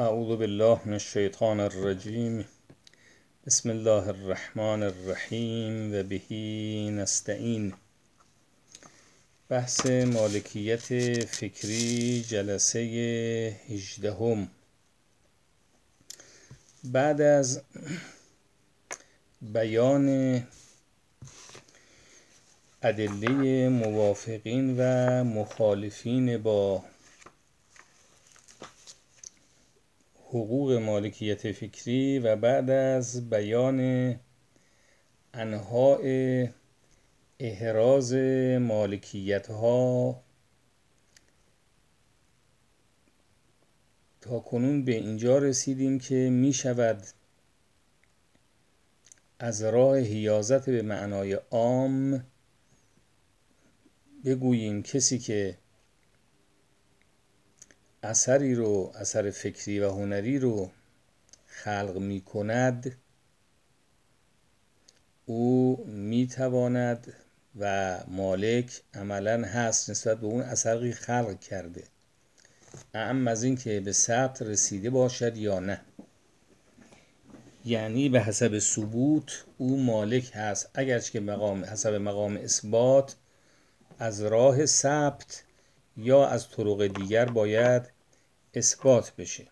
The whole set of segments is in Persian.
اعوذ بالله من الشیطان الرجیم بسم الله الرحمن الرحیم. و بهی نستعین. بحث مالکیت فکری جلسه هجدهم. بعد از بیان ادله موافقین و مخالفین با حقوق مالکیت فکری و بعد از بیان انواع احراز مالکیت ها تا کنون به اینجا رسیدیم که می شود از راه حیازت به معنای عام بگوییم کسی که اثری رو اثر فکری و هنری رو خلق می کند او می تواند و مالک عملا هست نسبت به اون اثری خلق کرده. اعم از این که به ثبت رسیده باشد یا نه. یعنی به حسب ثبوت او مالک هست. اگرچه که مقام حسب مقام اثبات از راه ثبت یا از طرق دیگر باید اثبات بشه.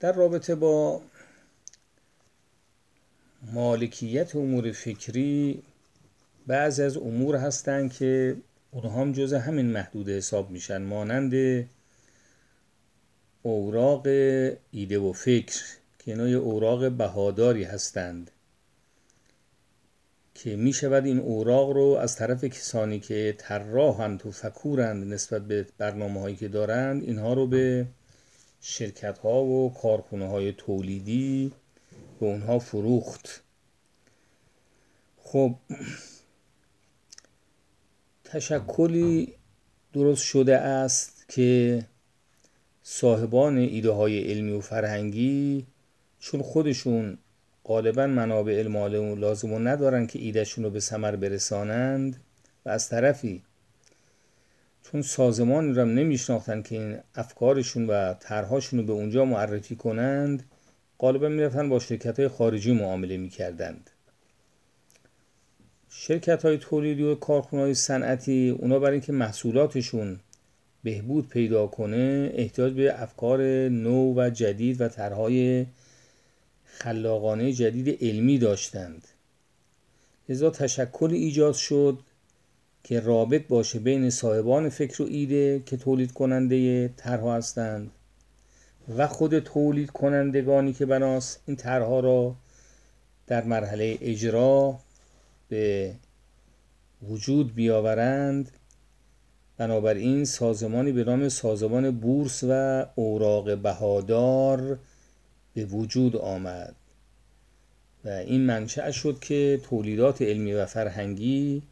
در رابطه با مالکیت امور فکری بعضی از امور هستند که اونها هم جز همین محدود حساب میشن مانند اوراق ایده و فکر که اینا اوراق بهاداری هستند. که می شود این اوراق رو از طرف کسانی که طراحند و فکورند نسبت به برنامه هایی که دارند اینها رو به شرکت ها و کارخونه های تولیدی به اونها فروخت. خب تشکلی درست شده است که صاحبان ایده های علمی و فرهنگی چون خودشون غالبا منابع علم لازم و ندارن که ایدهشون رو به ثمر برسانند و از طرفی چون سازمانی رو هم نمیشناختن که این افکارشون و طرحهاشون رو به اونجا معرفی کنند غالبا می‌رفتن با شرکت های خارجی معامله می‌کردند. شرکت های تولیدی و کارخونه های صنعتی اونا برای اینکه محصولاتشون بهبود پیدا کنه احتیاج به افکار نو و جدید و طرحهای خلاقانه جدید علمی داشتند. لذا تشکل ایجاد شد که رابط باشه بین صاحبان فکر و ایده که تولید کننده طرحها هستند و خود تولید کنندگانی که بناس این طرحها را در مرحله اجرا به وجود بیاورند. بنابراین سازمانی به نام سازمان بورس و اوراق بهادار به وجود آمد. و این منشأ شد که تولیدات علمی و فرهنگی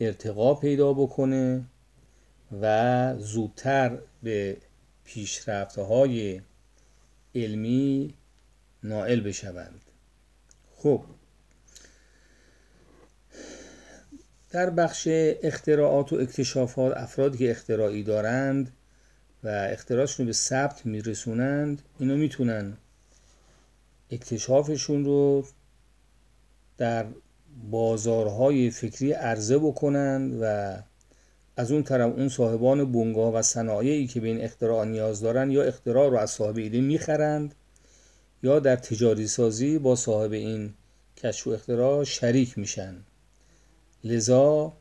ارتقا پیدا بکنه و زودتر به پیشرفته های علمی نائل بشوند. خب در بخش اختراعات و اکتشافات افرادی که اختراعی دارند و اختراعشون به ثبت میرسونند اینو می‌تونن اکتشافشون رو در بازارهای فکری عرضه بکنند و از اون طرف اون صاحبان بنگاه و صنایعی که به این اختراع نیاز دارن یا اختراع رو از صاحب ایده می‌خرند یا در تجاری سازی با صاحب این کشف و اختراع شریک میشن. لذا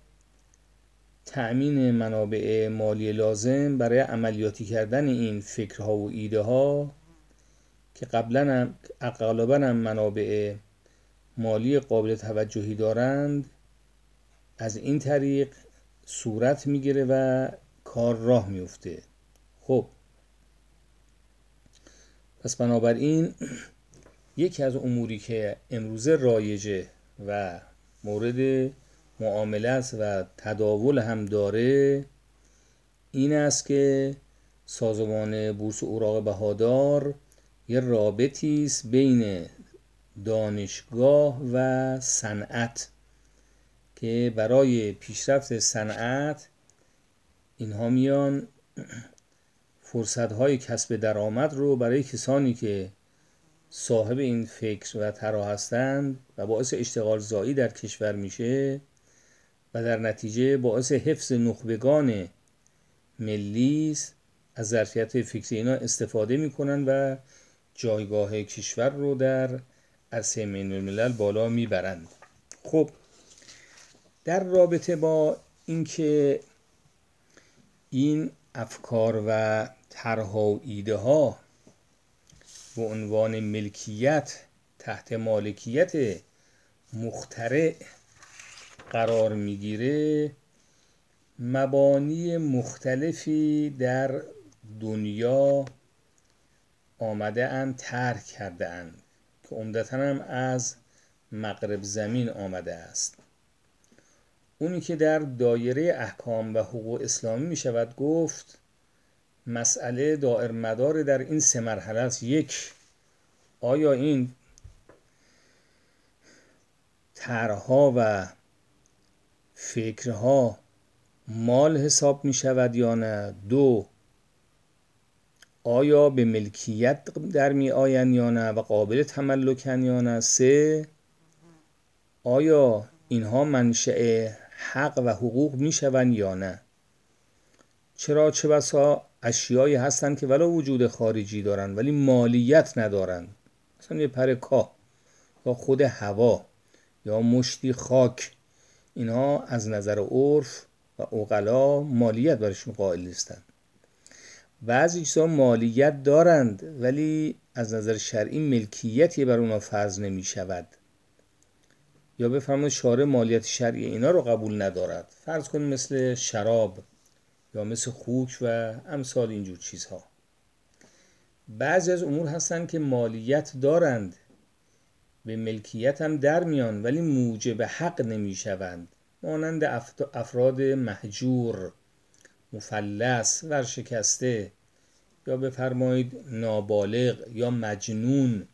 تأمین منابع مالی لازم برای عملیاتی کردن این فکرها و ایده ها که قبلا هم غالبا هم منابع مالی قابل توجهی دارند از این طریق صورت می‌گیره و کار راه میفته خب. پس بنابراین یکی از اموری که امروزه رایجه و مورد معامله است و تداول هم داره این است که سازمان بورس اوراق بهادار یه رابطی است بین دانشگاه و صنعت که برای پیشرفت صنعت اینها میان فرصتهای کسب درآمد رو برای کسانی که صاحب این فکر و ترا هستند و باعث اشتغال زایی در کشور میشه و در نتیجه باعث حفظ نخبگان ملی از ظرفیت فکری اینا استفاده می‌کنن و جایگاه کشور رو در عرصه بین الملل بالا می‌برند. خب در رابطه با اینکه این افکار و طرحها و ایده ها به عنوان ملکیت تحت مالکیت مخترع قرار می‌گیره مبانی مختلفی در دنیا آمده اند ترک کرده اند که عمدتا هم از مغرب زمین آمده است. اونی که در دایره احکام و حقوق اسلامی می شود گفت مسئله دائر مدار در این سه مرحله است. یک آیا این طرحها و فکرها مال حساب می شود یا نه؟ دو آیا به ملکیت در می آین یا نه و قابل تملکن یا نه؟ سه آیا اینها منشأ حق و حقوق می شوند یا نه؟ چرا چه بسا اشیایی هستند که ولو وجود خارجی دارند ولی مالیت ندارند؟ مثلا یه پر کاه یا خود هوا یا مشتی خاک اینها از نظر عرف و اوقلا مالیت برشون قائل نیستند. بعضی چیزها مالیت دارند ولی از نظر شرعی ملکیتی بر اونا فرض نمی شود یا بفرمایید شارع مالیت شرعی اینا رو قبول ندارد. فرض کنید مثل شراب یا مثل خوک و امثال اینجور چیزها. بعضی از امور هستند که مالیت دارند. به ملکیت هم در میان ولی موجب حق نمی شوند مانند افراد محجور مفلس ورشکسته یا بفرمایید نابالغ یا مجنون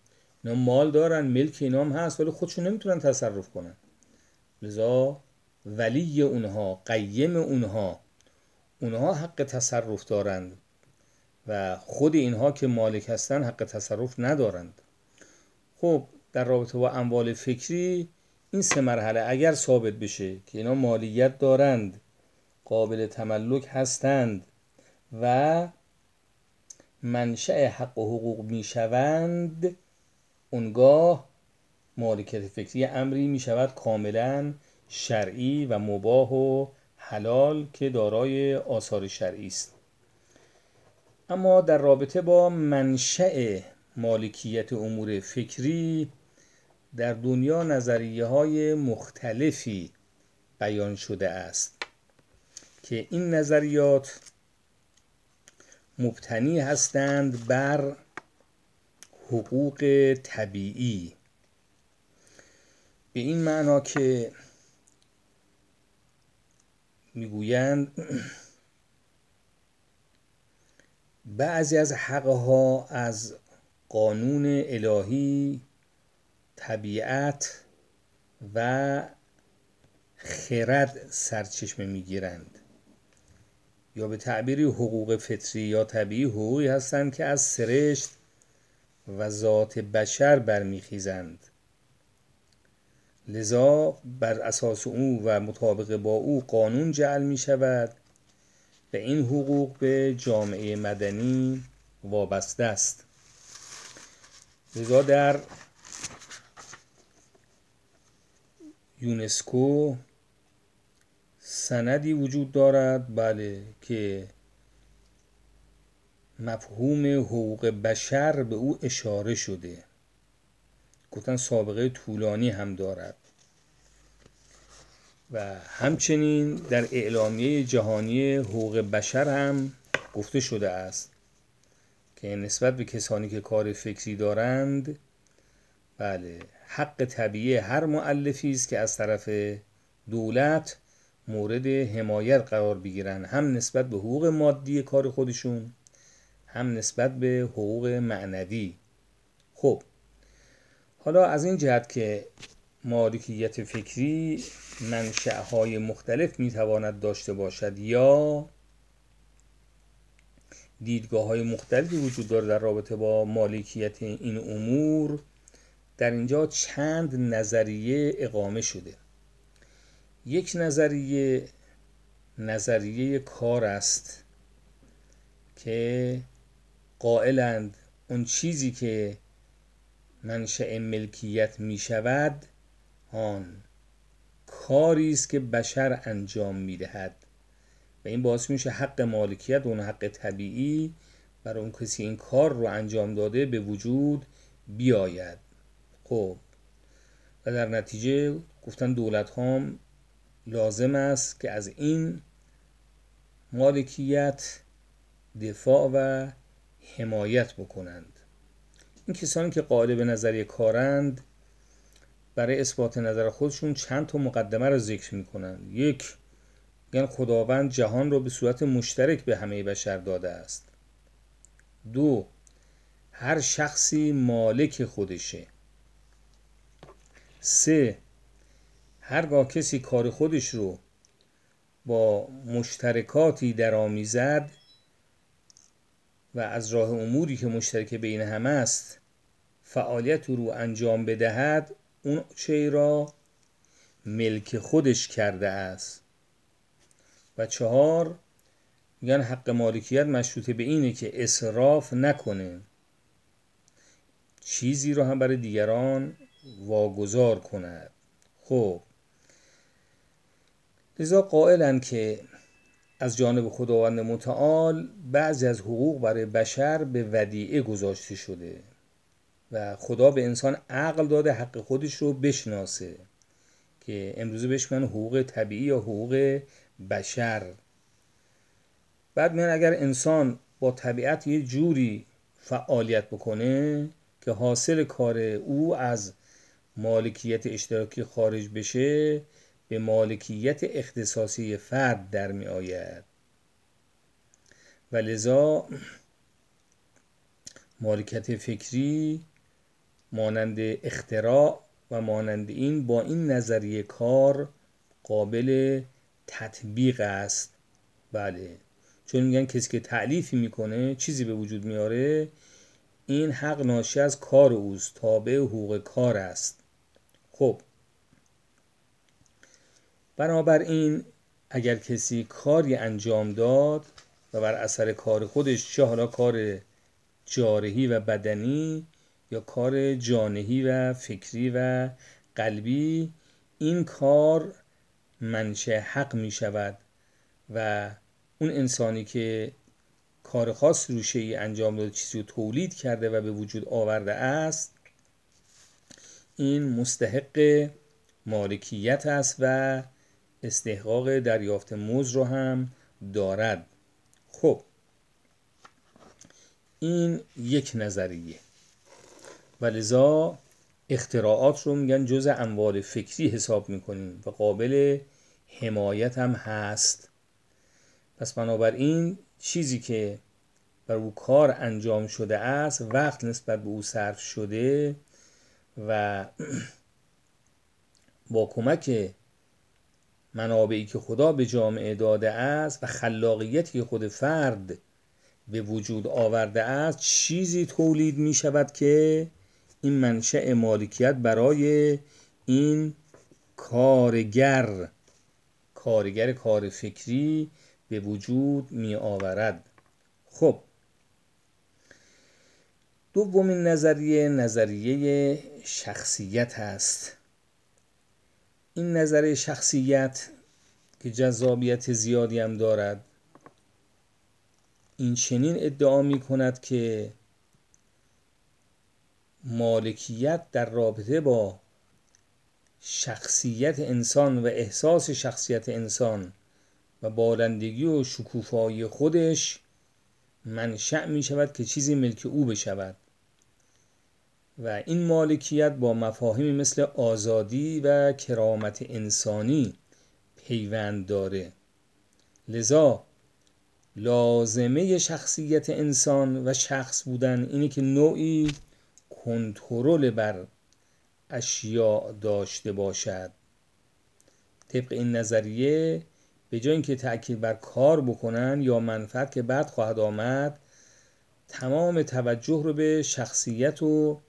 اینا مال دارن ملک اینا هم هست ولی خودشون نمی‌تونن تصرف کنن. لذا ولی اونها قیم اونها اونها حق تصرف دارند و خود اینها که مالک هستن حق تصرف ندارند. خب در رابطه با اموال فکری این سه مرحله اگر ثابت بشه که اینا مالیت دارند قابل تملک هستند و منشأ حق و حقوق می‌شوند اونگاه مالکیت فکری امری می شود کاملا شرعی و مباه و حلال که دارای آثار شرعی است. اما در رابطه با منشأ مالکیت امور فکری در دنیا نظریه های مختلفی بیان شده است که این نظریات مبتنی هستند بر حقوق طبیعی. به این معنا که می‌گویند بعضی از حقها از قانون الهی طبیعت و خرد سرچشمه می‌گیرند. یا به تعبیری حقوق فطری یا طبیعی حقوقی هستند که از سرشت و ذات بشر برمیخیزند. لذا بر اساس او و مطابق با او قانون جعل می شود و این حقوق به جامعه مدنی وابسته است. لذا در یونسکو سندی وجود دارد بله که مفهوم حقوق بشر به او اشاره شده. گفتن سابقه طولانی هم دارد. و همچنین در اعلامیه جهانی حقوق بشر هم گفته شده است که نسبت به کسانی که کار فکری دارند بله حق طبیعی هر معلفی است که از طرف دولت مورد حمایت قرار بگیرن. هم نسبت به حقوق مادی کار خودشون هم نسبت به حقوق معنوی. خب حالا از این جهت که مالکیت فکری منشأهای مختلف می‌تواند داشته باشد یا دیدگاه های مختلفی وجود داره در رابطه با مالکیت این امور در اینجا چند نظریه اقامه شده. یک نظریه نظریه کار است که قائلند اون چیزی که منشأ ملکیت می شود آن کاری است که بشر انجام می دهد و این باعث میشه حق مالکیت اون حق طبیعی برای اون کسی این کار رو انجام داده به وجود بیاید. خب و در نتیجه گفتن دولت هم لازم است که از این مالکیت دفاع و حمایت بکنند. این کسانی که قائل به نظریه کارند برای اثبات نظر خودشون چند تا مقدمه رو ذکر می‌کنند. یک یعنی خداوند جهان رو به صورت مشترک به همه بشر داده است. دو هر شخصی مالک خودشه. سه هرگاه کسی کار خودش رو با مشترکاتی درآمیزد و از راه اموری که مشترک بین همه است فعالیت رو انجام بدهد اون چه را ملک خودش کرده است. و چهار میگن حق مالکیت مشروطه به اینه که اصراف نکنه. چیزی رو هم برای دیگران واگذار کند. خب لذا قائلن که از جانب خداوند متعال بعضی از حقوق برای بشر به ودیعه گذاشته شده و خدا به انسان عقل داده حق خودش رو بشناسه که امروزه بهش میگن حقوق طبیعی یا حقوق بشر. بعد میگن اگر انسان با طبیعت یه جوری فعالیت بکنه که حاصل کار او از مالکیت اشتراکی خارج بشه به مالکیت اختصاصی فرد در می آید. و لذا مالکیت فکری مانند اختراع و مانند این با این نظریه کار قابل تطبیق است. بله. چون میگن کسی که تعلیفی می‌کنه چیزی به وجود میاره این حق ناشی از کار اوست تابع حقوق کار است. خب. بنابراین اگر کسی کاری انجام داد و بر اثر کار خودش چه حالا کار جارحی و بدنی یا کار جانهی و فکری و قلبی این کار منشه حق می شود و اون انسانی که کار خاص روشه ای انجام داده چیزی رو تولید کرده و به وجود آورده است این مستحق مالکیت است و استحقاق دریافت موز رو هم دارد. خب این یک نظریه. و لذا اختراعات رو میگن جز اموال فکری حساب می‌کنیم و قابل حمایت هم هست. پس بنابراین چیزی که بر او کار انجام شده است وقت نسبت به او صرف شده و با کمک منابعی که خدا به جامعه داده است و خلاقیتی که خود فرد به وجود آورده است چیزی تولید می شود که این منشأ مالکیت برای این کارگر کارگر کار فکری به وجود می آورد. خب دومین نظریه نظریه شخصیت هست این نظریه شخصیت که جذابیت زیادی هم دارد این چنین ادعا می کند که مالکیت در رابطه با شخصیت انسان و احساس شخصیت انسان و بالندگی و شکوفایی خودش منشأ می شود که چیزی ملک او بشود. و این مالکیت با مفاهیمی مثل آزادی و کرامت انسانی پیوند داره. لذا لازمه شخصیت انسان و شخص بودن اینه که نوعی کنترل بر اشیاء داشته باشد. طبق این نظریه به جای اینکه تأکید بر کار بکنن یا منفعت که بعد خواهد آمد تمام توجه رو به شخصیت و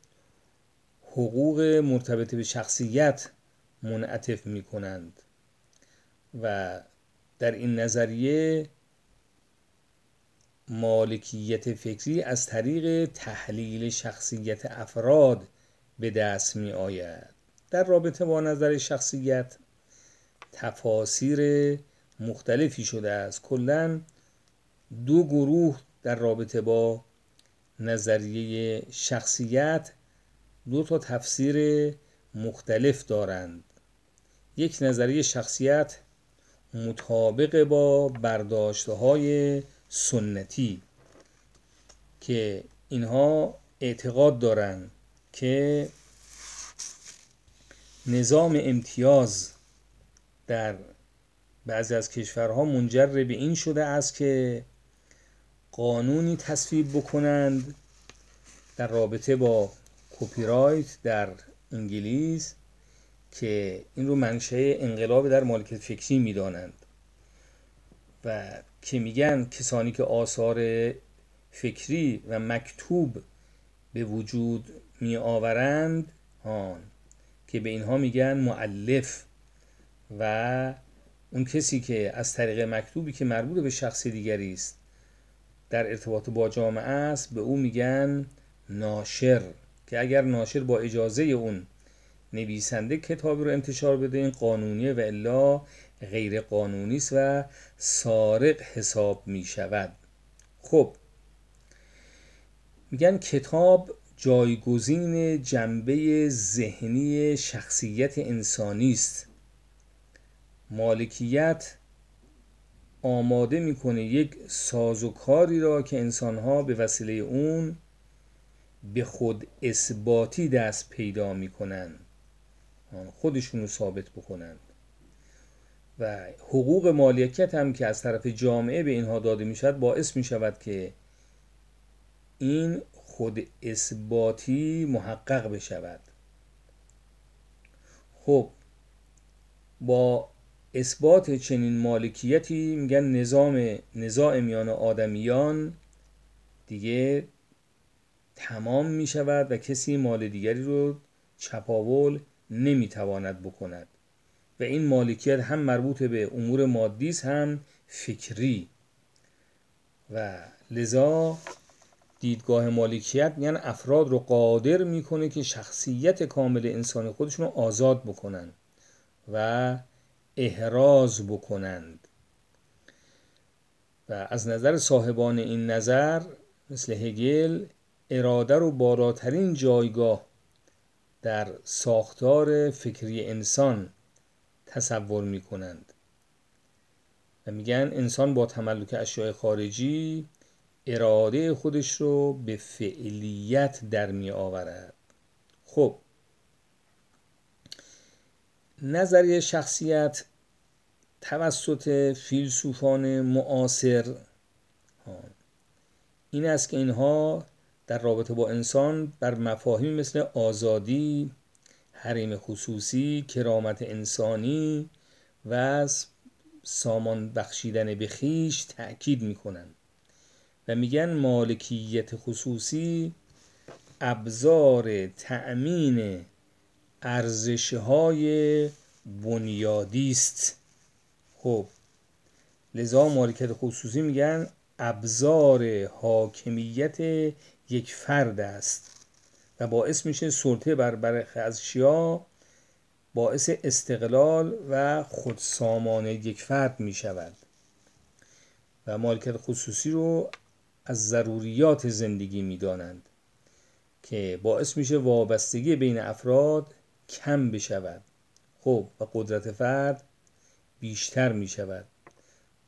حقوق مرتبط به شخصیت منعطف می کنند و در این نظریه مالکیت فکری از طریق تحلیل شخصیت افراد به دست می آید در رابطه با نظر شخصیت تفاسیر مختلفی شده است. کلا دو گروه در رابطه با نظریه شخصیت دو تا تفسیر مختلف دارند. یک نظریه شخصیت مطابق با برداشته های سنتی که اینها اعتقاد دارند که نظام امتیاز در بعضی از کشورها منجر به این شده است که قانونی تصویب بکنند در رابطه با کپی رایت در انگلیس که این رو منشأ انقلاب در مالکیت فکری می‌دانند و که میگن کسانی که آثار فکری و مکتوب به وجود می آورند هان که به اینها میگن معلف و اون کسی که از طریق مکتوبی که مربوط به شخص دیگری است در ارتباط با جامعه است به او میگن ناشر. که اگر ناشر با اجازه اون نویسنده کتابی رو انتشار بده این قانونیه و الا غیر قانونی است و سارق حساب می شود خب میگن کتاب جایگزین جنبه ذهنی شخصیت انسانی است. مالکیت آماده می‌کنه یک سازوکاری را که انسانها به وسیله اون به خود اثباتی دست پیدا می‌کنند. خودشون رو ثابت بکنند. و حقوق مالکیت هم که از طرف جامعه به اینها داده می شود باعث می شود که این خود اثباتی محقق بشود. خب با اثبات چنین مالکیتی میگن نظام نزاع میان آدمیان دیگه تمام می شود و کسی مال دیگری رو چپاول نمی‌تواند بکند. و این مالکیت هم مربوط به امور مادی است هم فکری. و لذا دیدگاه مالکیت میگن افراد رو قادر می‌کنه که شخصیت کامل انسان خودشون رو آزاد بکنن و احراز بکنند. و از نظر صاحبان این نظر مثل هگل اراده رو بالاترین جایگاه در ساختار فکری انسان تصور می کنند و میگن انسان با تملک اشیاء خارجی اراده خودش رو به فعلیت در می آورد. خب نظریه شخصیت توسط فیلسوفان معاصر این است که اینها در رابطه با انسان بر مفاهیم مثل آزادی حریم خصوصی کرامت انسانی و سامان بخشیدن به خیش تأکید می‌کنن و میگن مالکیت خصوصی ابزار تأمین ارزش های بنیادی است. خب لذا مالکیت خصوصی میگن ابزار حاکمیت یک فرد است و باعث میشه سلطه بر برخی از شیا باعث استقلال و خودسامان یک فرد می شود و مالکیت خصوصی رو از ضروریات زندگی می دانند که باعث میشه وابستگی بین افراد کم بشود. خب و قدرت فرد بیشتر می شود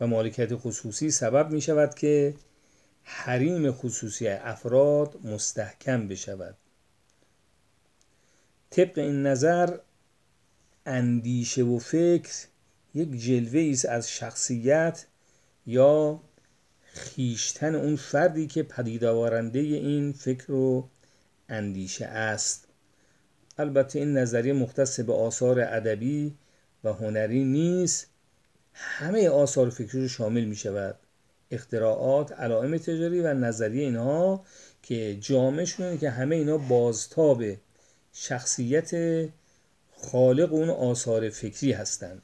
و مالکیت خصوصی سبب می شود که حریم خصوصی افراد مستحکم بشود. طبق این نظر اندیشه و فکر یک جلوه است از شخصیت یا خیشتن اون فردی که پدید آورنده این فکر و اندیشه است. البته این نظریه مختص به آثار ادبی و هنری نیست. همه آثار فکری رو شامل می شود اختراعات علائم تجاری و نظریه اینها که جامعشون که همه اینا بازتاب شخصیت خالق اون آثار فکری هستند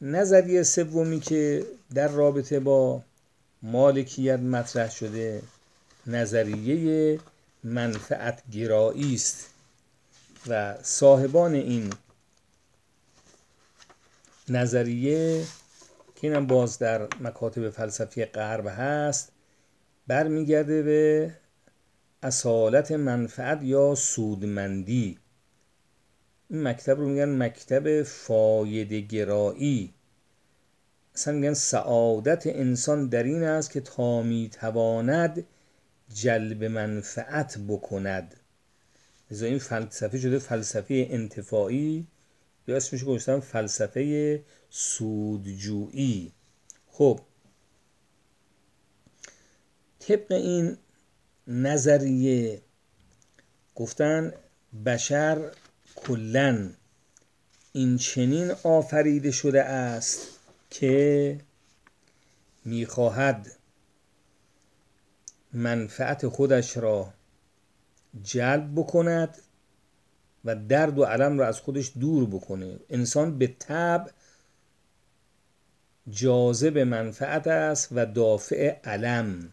نظریه سومی که در رابطه با مالکیت مطرح شده نظریه منفعت گرایی است و صاحبان این نظریه که اینم باز در مکاتب فلسفی غرب هست. برمیگرده به اصالت منفعت یا سودمندی. این مکتب رو میگن مکتب فایده گرایی اصلا میگن سعادت انسان در این است که تا می‌تواند جلب منفعت بکند. لذا این فلسفه شده فلسفه انتفاعی یا اسمش گذاشتم فلسفه سودجویی. خب. طبق این نظریه گفتن بشر کلا این چنین آفریده شده است که می‌خواهد منفعت خودش را جلب بکند و درد و علم را از خودش دور بکنه. انسان به طب جاذب منفعت است و دافع علم.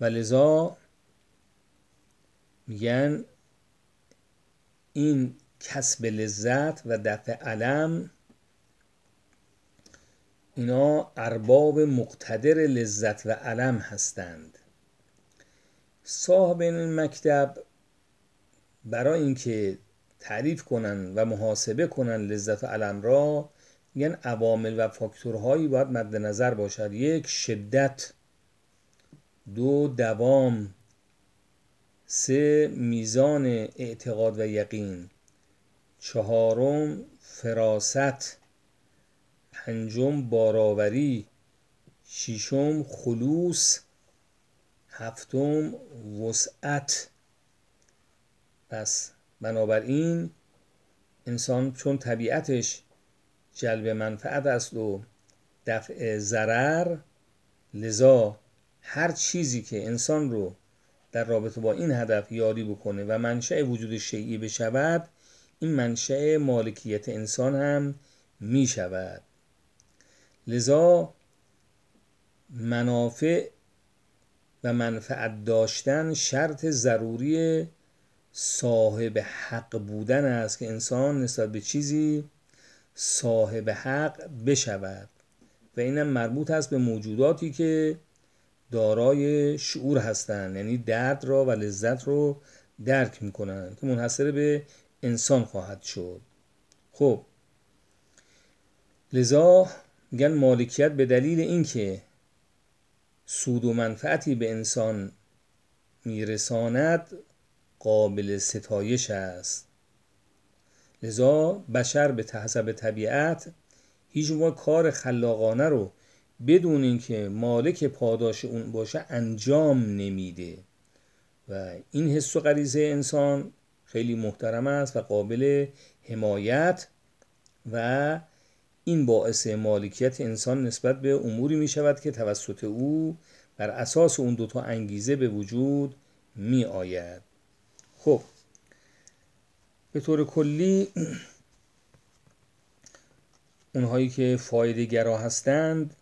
و لذا میگن این کسب لذت و دفع علم اینا ارباب مقتدر لذت و علم هستند. صاحب این مکتب برای اینکه تعریف کنن و محاسبه کنن لذت و علم را میگن عوامل و فاکتورهایی باید مد نظر باشد. یک شدت. دو دوام. سه میزان اعتقاد و یقین. چهارم فراست. پنجم باراوری. ششم خلوص. هفتم وسعت. پس بنابراین انسان چون طبیعتش جلب منفعت است و دفع ضرر لذا هر چیزی که انسان رو در رابطه با این هدف یاری بکنه و منشأ وجود شیعی بشود این منشأ مالکیت انسان هم می شود لذا منافع و منفعت داشتن شرط ضروری صاحب حق بودن است که انسان نسبت به چیزی صاحب حق بشود و اینم مربوط است به موجوداتی که دارای شعور هستند. یعنی درد را و لذت رو درک می‌کنند که منحصر به انسان خواهد شد. خب لذا میگن مالکیت به دلیل اینکه سود و منفعتی به انسان میرساند قابل ستایش است. لذا بشر به حسب طبیعت هیچ کار خلاقانه رو بدون اینکه مالک پاداش اون باشه انجام نمیده. و این حس و غریزه انسان خیلی محترم است و قابل حمایت و این باعث مالکیت انسان نسبت به اموری می شود که توسط او بر اساس اون دوتا انگیزه به وجود می آید خب به طور کلی اونهایی که فایده گرا هستند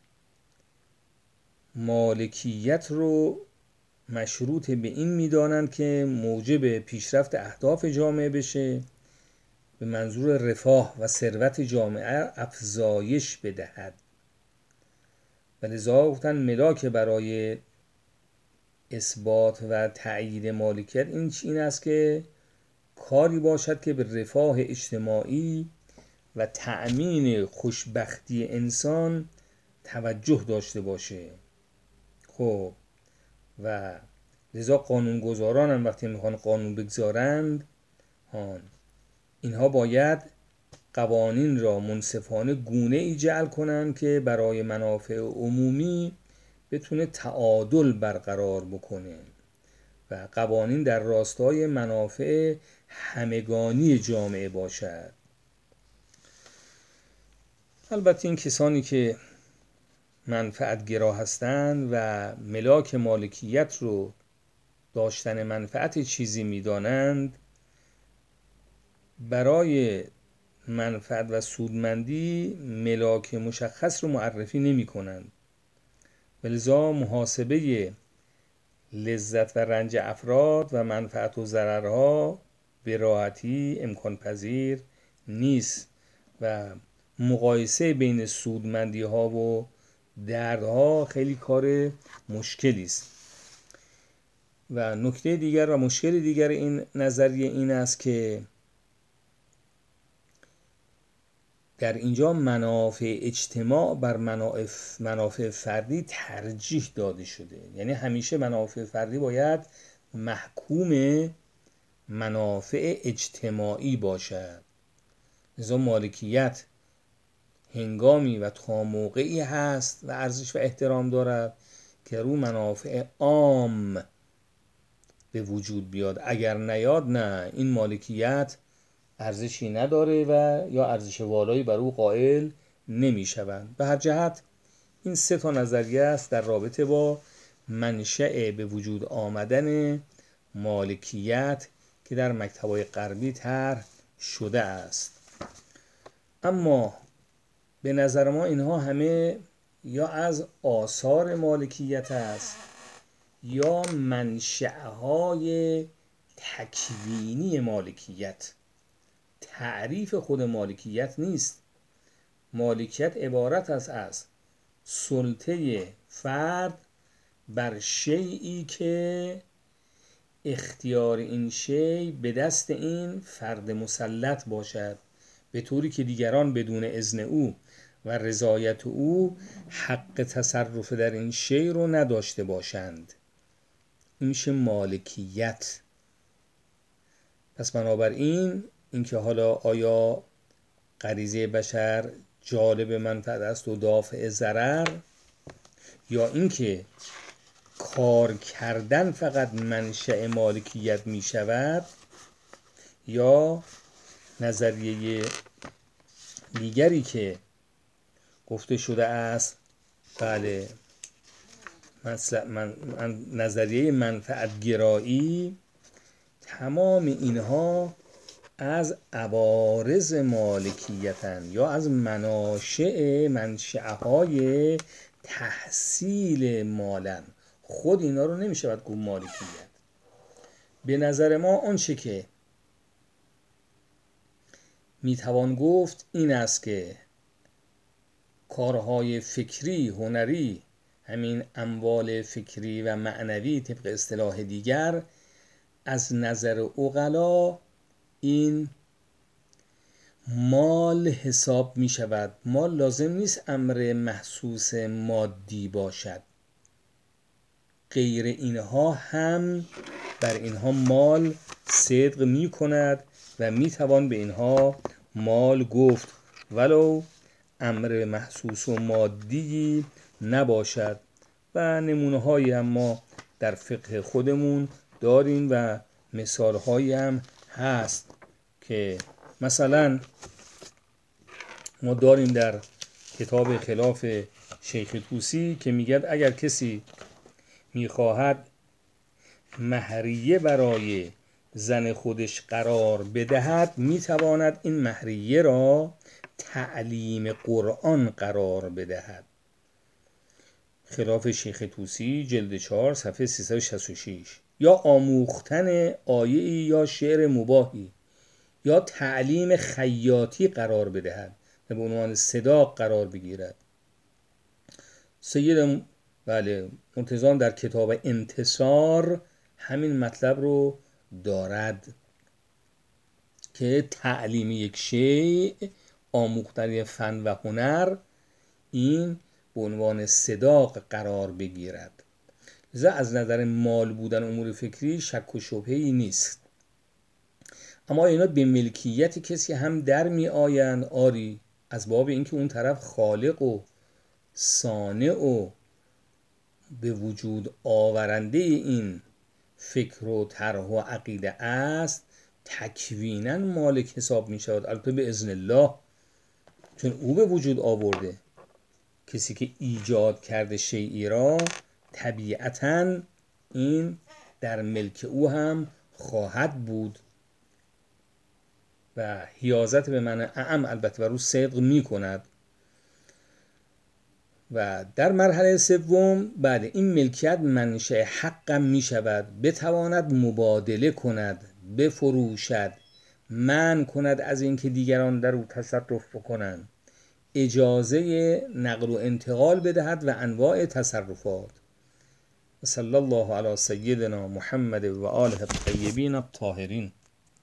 مالکیت رو مشروط به این می‌دانند که موجب پیشرفت اهداف جامعه بشه به منظور رفاه و ثروت جامعه افزایش بدهد. و لذا گفتن ملاک برای اثبات و تأیید مالکیت این این است که کاری باشد که به رفاه اجتماعی و تأمین خوشبختی انسان توجه داشته باشه. خب و لذا قانونگذاران هم وقتی می‌خوان قانون بگذارند هان اینها باید قوانین را منصفانه گونه ای جعل کنند که برای منافع عمومی بتونه تعادل برقرار بکنه و قوانین در راستای منافع همگانی جامعه باشد. البته این کسانی که منفعت گرا هستند و ملاک مالکیت رو داشتن منفعت چیزی می‌دانند برای منفعت و سودمندی ملاک مشخص رو معرفی نمی کنند ولذا محاسبه لذت و رنج افراد و منفعت و ضررها به راحتی امکان پذیر نیست و مقایسه بین سودمندی ها و دردها خیلی کار مشکلی است. و نکته دیگر و مشکل دیگر این نظریه این است که در اینجا منافع اجتماع بر منافع فردی ترجیح داده شده. یعنی همیشه منافع فردی باید محکوم منافع اجتماعی باشد. لذا مالکیت هنگامی و تا موقعی هست و ارزش و احترام دارد که رو منافع عام به وجود بیاد. اگر نیاد نه این مالکیت ارزشی نداره و یا ارزش والایی بر او قائل نمی شوند به هر جهت این سه تا نظریه است در رابطه با منشأ به وجود آمدن مالکیت که در مکتبای غربی طرح شده است. اما به نظر ما اینها همه یا از آثار مالکیت است یا منشأهای تکوینی مالکیت. تعریف خود مالکیت نیست. مالکیت عبارت است از سلطه فرد بر شیعی که اختیار این شی به دست این فرد مسلط باشد به طوری که دیگران بدون اذن او و رضایت او حق تصرف در این شی رو نداشته باشند. این میشه مالکیت. پس بنابراین اینکه حالا آیا غریزه بشر جالب منفعت است و دافع ضرر یا اینکه کار کردن فقط منشأ مالکیت می شود یا نظریه دیگری که گفته شده است؟ بله. من نظریه منفعت گرایی تمام اینها از عوارض مالکیتن یا از مناشع منشعهای تحصیل مالن خود اینا رو نمیشه باید گفت مالکیت. به نظر ما آنچه که می‌توان گفت این است که کارهای فکری هنری همین اموال فکری و معنوی طبق اصطلاح دیگر از نظر اقلا این مال حساب می شود. مال لازم نیست امر محسوس مادی باشد. غیر اینها هم بر اینها مال صدق می کند و می توان به اینها مال گفت. ولو امر محسوس و مادی نباشد و نمونه هایی هم ما در فقه خودمون داریم و مثال هایی هم هست. که مثلا ما داریم در کتاب خلاف شیخ توسی که میگد اگر کسی می‌خواهد مهریه برای زن خودش قرار بدهد می‌تواند این مهریه را تعلیم قرآن قرار بدهد. خلاف شیخ توسی جلد 4 صفحه 366 یا آموختن آیه یا شعر مباهی. یا تعلیم خیاطی قرار بدهد و به عنوان صداق قرار بگیرد. سید بله منتظام در کتاب انتصار همین مطلب رو دارد که تعلیم یک شیء آموختن فن و هنر این به عنوان صداق قرار بگیرد. لذا از نظر مال بودن امور فکری شک و شبهی نیست. اما اینا به ملکیت کسی هم در می آیند. آری از باب اینکه اون طرف خالق و صانع و به وجود آورنده این فکر و طرح و عقیده است تکوینا مالک حساب می شود. البته به ازن الله چون او به وجود آورده. کسی که ایجاد کرده شیعی را طبیعتا این در ملک او هم خواهد بود. و حیازت به من اعم البته و رو صدق می کند و در مرحله سوم بعد این ملکیت منشأ حقم می شود بتواند مبادله کند بفروشد من کند از اینکه دیگران در او تصرف بکنند. اجازه نقل و انتقال بدهد و انواع تصرفات. صلی الله علی سیدنا محمد و آله الطیبین الطاهرین.